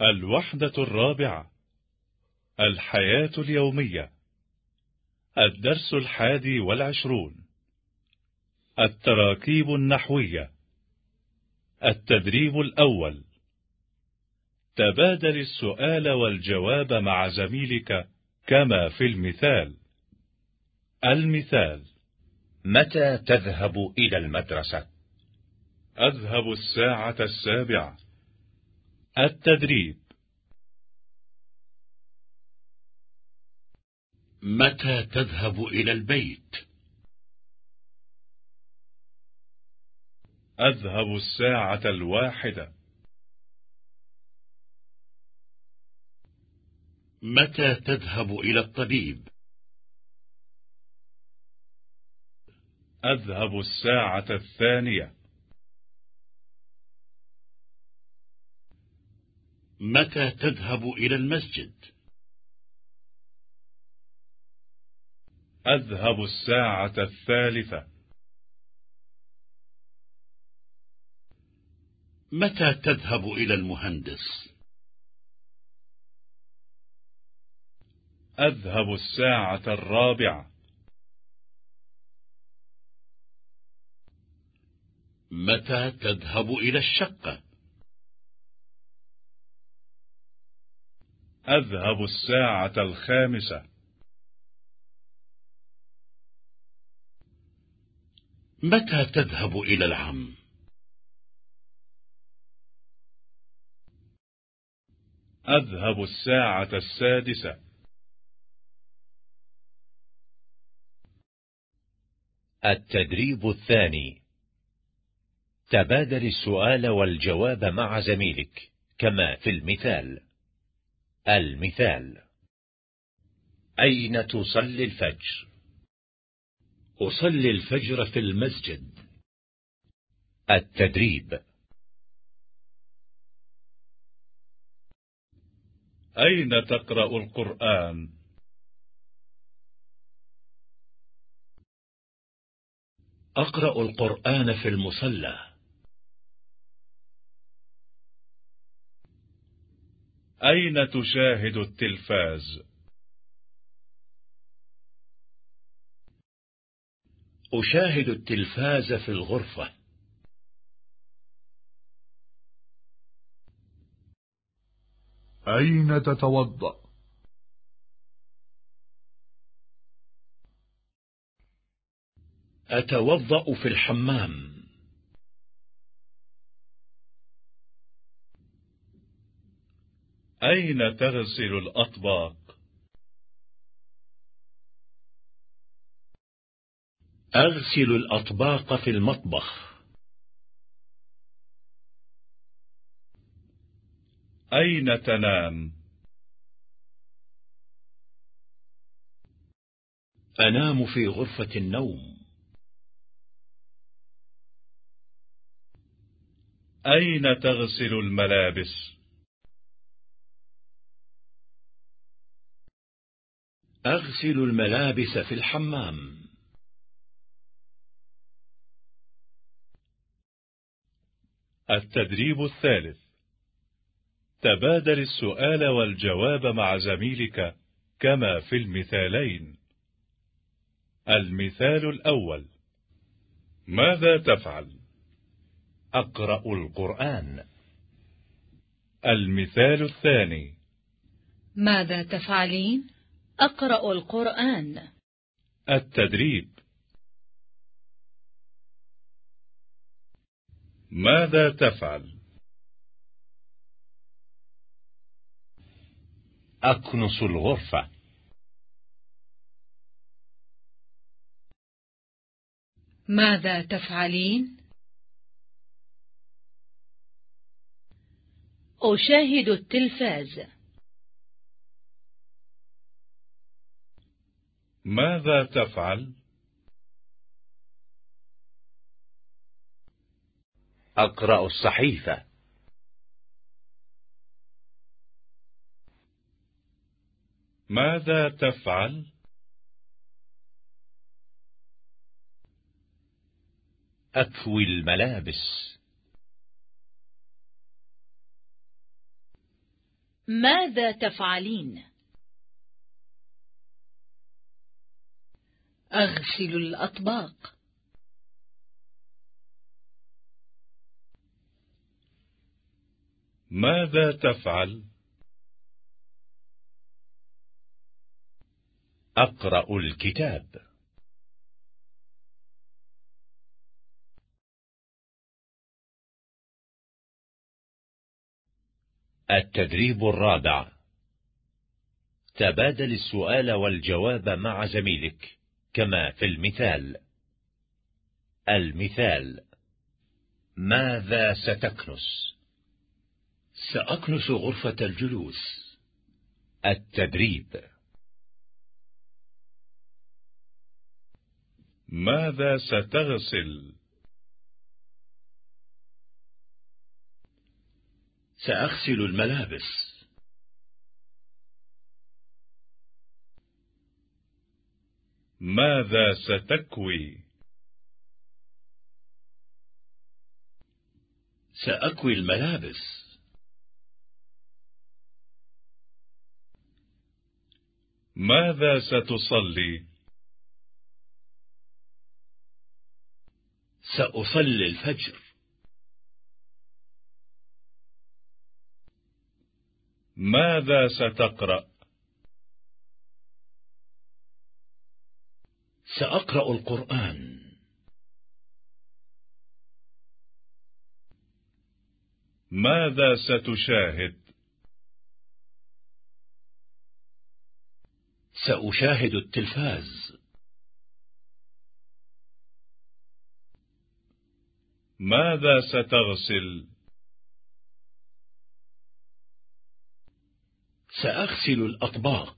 الوحدة الرابعة الحياة اليومية الدرس الحادي والعشرون التراكيب النحوية التدريب الأول. تبادل السؤال والجواب مع زميلك كما في المثال. المثال متى تذهب إلى المدرسة؟ أذهب الساعة السابعة. التدريب متى تذهب إلى البيت؟ أذهب الساعة الواحدة متى تذهب إلى الطبيب؟ أذهب الساعة الثانية متى تذهب إلى المسجد؟ أذهب الساعة الثالثة متى تذهب إلى المهندس؟ أذهب الساعة الرابعة متى تذهب إلى الشقة؟ أذهب الساعة الخامسة. متى تذهب إلى العم؟ أذهب الساعة السادسة. التدريب الثاني. تبادل السؤال والجواب مع زميلك كما في المثال. المثال أين تصلي الفجر؟ أصلي الفجر في المسجد التدريب أين تقرأ القرآن؟ أقرأ القرآن في المصلى أين تشاهد التلفاز؟ أشاهد التلفاز في الغرفة أين تتوضأ؟ أتوضأ في الحمام أين تغسل الأطباق؟ أغسل الأطباق في المطبخ أين تنام؟ أنام في غرفة النوم أين تغسل الملابس؟ أغسل الملابس في الحمام. التدريب الثالث. تبادل السؤال والجواب مع زميلك كما في المثالين. المثال الأول. ماذا تفعل؟ أقرأ القرآن. المثال الثاني. ماذا تفعلين؟ أقرأ القرآن التدريب ماذا تفعل؟ أكنس الغرفة ماذا تفعلين؟ أشاهد التلفاز ماذا تفعل؟ أقرأ الصحيفة ماذا تفعل؟ أكوي الملابس ماذا تفعلين؟ أغسل الأطباق. ماذا تفعل؟ أقرأ الكتاب. التدريب الرابع. تبادل السؤال والجواب مع زميلك. كما في المثال. المثال. ماذا ستكنس؟ سأكنس غرفة الجلوس. التدريب. ماذا ستغسل؟ سأغسل الملابس. ماذا ستكوي؟ سأكوي الملابس ماذا ستصلي؟ سأصلي الفجر ماذا ستقرأ؟ سأقرأ القرآن ماذا ستشاهد؟ سأشاهد التلفاز ماذا ستغسل؟ سأغسل الأطباق